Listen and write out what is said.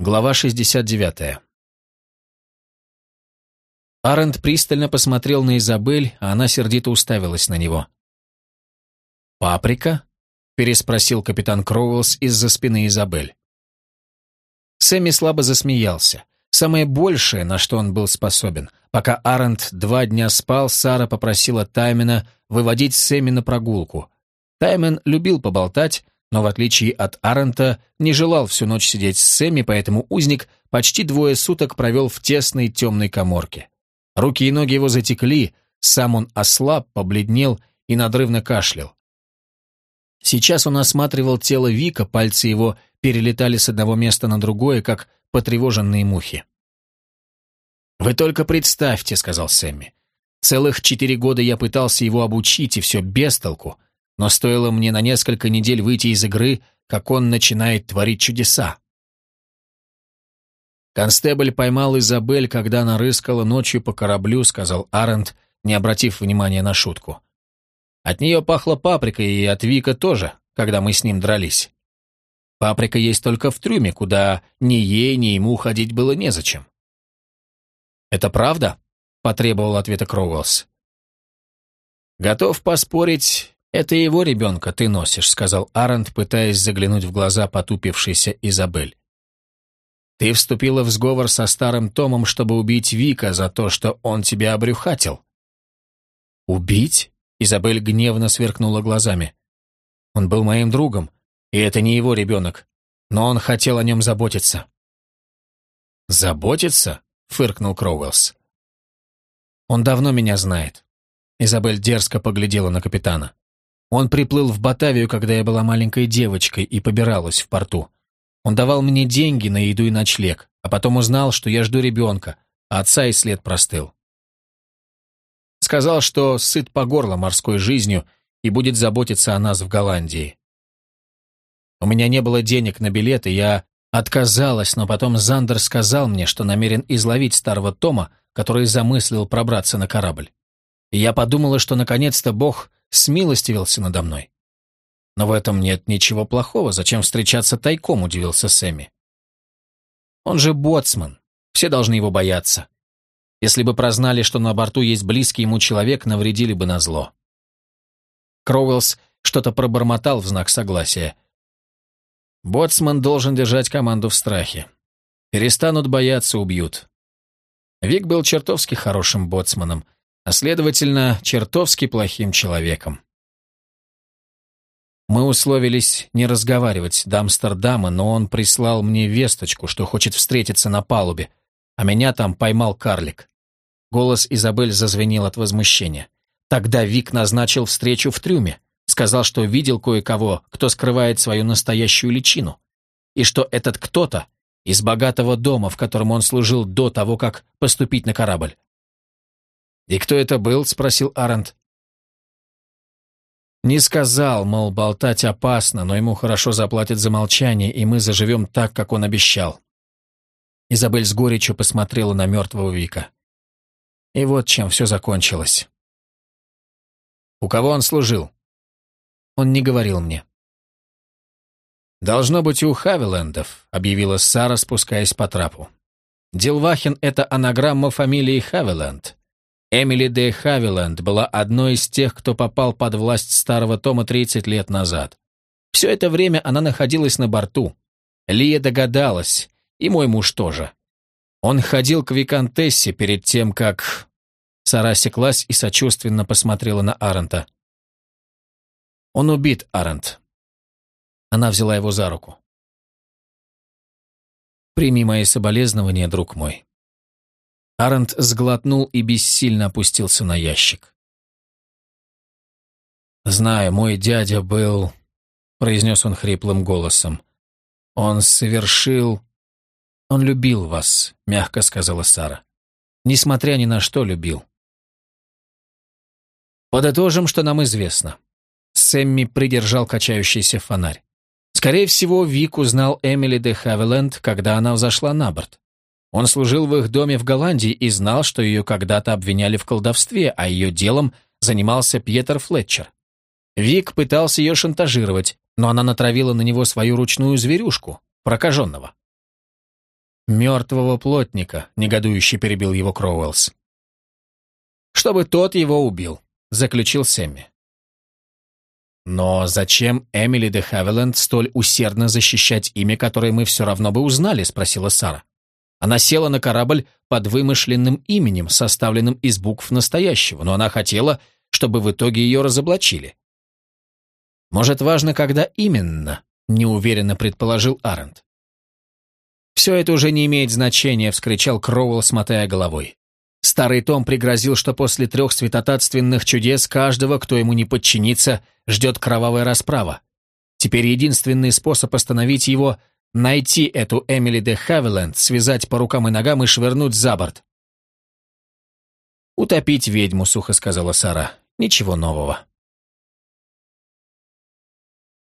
Глава 69. Арент пристально посмотрел на Изабель, а она сердито уставилась на него. «Паприка?» — переспросил капитан Кроуэллс из-за спины Изабель. Сэмми слабо засмеялся. Самое большее, на что он был способен. Пока Арент два дня спал, Сара попросила Таймена выводить Сэмми на прогулку. Таймен любил поболтать, но в отличие от Арента не желал всю ночь сидеть с Сэмми, поэтому узник почти двое суток провел в тесной темной коморке. Руки и ноги его затекли, сам он ослаб, побледнел и надрывно кашлял. Сейчас он осматривал тело Вика, пальцы его перелетали с одного места на другое, как потревоженные мухи. «Вы только представьте», — сказал Сэмми. «Целых четыре года я пытался его обучить, и все без толку но стоило мне на несколько недель выйти из игры, как он начинает творить чудеса. «Констебль поймал Изабель, когда она рыскала ночью по кораблю», — сказал Арент, не обратив внимания на шутку. «От нее пахло паприкой, и от Вика тоже, когда мы с ним дрались. Паприка есть только в трюме, куда ни ей, ни ему ходить было незачем». «Это правда?» — потребовал ответа Кроуэллс. «Готов поспорить, «Это его ребенка ты носишь», — сказал Арент, пытаясь заглянуть в глаза потупившейся Изабель. «Ты вступила в сговор со старым Томом, чтобы убить Вика за то, что он тебя обрюхатил». «Убить?» — Изабель гневно сверкнула глазами. «Он был моим другом, и это не его ребенок, но он хотел о нем заботиться». «Заботиться?» — фыркнул Кроуэллс. «Он давно меня знает». Изабель дерзко поглядела на капитана. Он приплыл в Батавию, когда я была маленькой девочкой и побиралась в порту. Он давал мне деньги на еду и ночлег, а потом узнал, что я жду ребенка, а отца и след простыл. Сказал, что сыт по горло морской жизнью и будет заботиться о нас в Голландии. У меня не было денег на билеты, я отказалась, но потом Зандер сказал мне, что намерен изловить старого Тома, который замыслил пробраться на корабль. И я подумала, что наконец-то Бог смилостивился надо мной. Но в этом нет ничего плохого, зачем встречаться тайком, удивился Сэмми. Он же боцман, все должны его бояться. Если бы прознали, что на борту есть близкий ему человек, навредили бы на зло. Кроуэллс что-то пробормотал в знак согласия. Боцман должен держать команду в страхе. Перестанут бояться, убьют. Вик был чертовски хорошим боцманом — а следовательно, чертовски плохим человеком. Мы условились не разговаривать до Амстердама, но он прислал мне весточку, что хочет встретиться на палубе, а меня там поймал карлик. Голос Изабель зазвенел от возмущения. Тогда Вик назначил встречу в трюме, сказал, что видел кое-кого, кто скрывает свою настоящую личину, и что этот кто-то из богатого дома, в котором он служил до того, как поступить на корабль. «И кто это был?» — спросил Арент. Не сказал, мол, болтать опасно, но ему хорошо заплатят за молчание, и мы заживем так, как он обещал. Изабель с горечью посмотрела на мертвого Вика. И вот чем все закончилось. У кого он служил? Он не говорил мне. «Должно быть у Хавилендов», — объявила Сара, спускаясь по трапу. «Дилвахин — это анаграмма фамилии Хавиленд. Эмили де Хавиленд была одной из тех, кто попал под власть старого Тома 30 лет назад. Все это время она находилась на борту. Лия догадалась, и мой муж тоже. Он ходил к Викантессе перед тем, как... Сара секлась и сочувственно посмотрела на Арента. «Он убит, Арент». Она взяла его за руку. «Прими мои соболезнования, друг мой. Арент сглотнул и бессильно опустился на ящик. «Знаю, мой дядя был...» — произнес он хриплым голосом. «Он совершил...» «Он любил вас», — мягко сказала Сара. «Несмотря ни на что, любил». «Подытожим, что нам известно». Сэмми придержал качающийся фонарь. Скорее всего, Вик узнал Эмили де Хавиленд, когда она взошла на борт. Он служил в их доме в Голландии и знал, что ее когда-то обвиняли в колдовстве, а ее делом занимался Пьетер Флетчер. Вик пытался ее шантажировать, но она натравила на него свою ручную зверюшку, прокаженного. «Мертвого плотника», — негодующе перебил его Кроуэллс. «Чтобы тот его убил», — заключил Сэмми. Но зачем Эмили де Хавиленд столь усердно защищать имя, которое мы все равно бы узнали, спросила Сара. Она села на корабль под вымышленным именем, составленным из букв настоящего, но она хотела, чтобы в итоге ее разоблачили. Может, важно, когда именно, неуверенно предположил Арент. «Все это уже не имеет значения», — вскричал Кроуэлл, смотая головой. Старый Том пригрозил, что после трех святотатственных чудес каждого, кто ему не подчинится, ждет кровавая расправа. Теперь единственный способ остановить его — найти эту Эмили де Хавиленд, связать по рукам и ногам и швырнуть за борт. «Утопить ведьму», — сухо сказала Сара. «Ничего нового».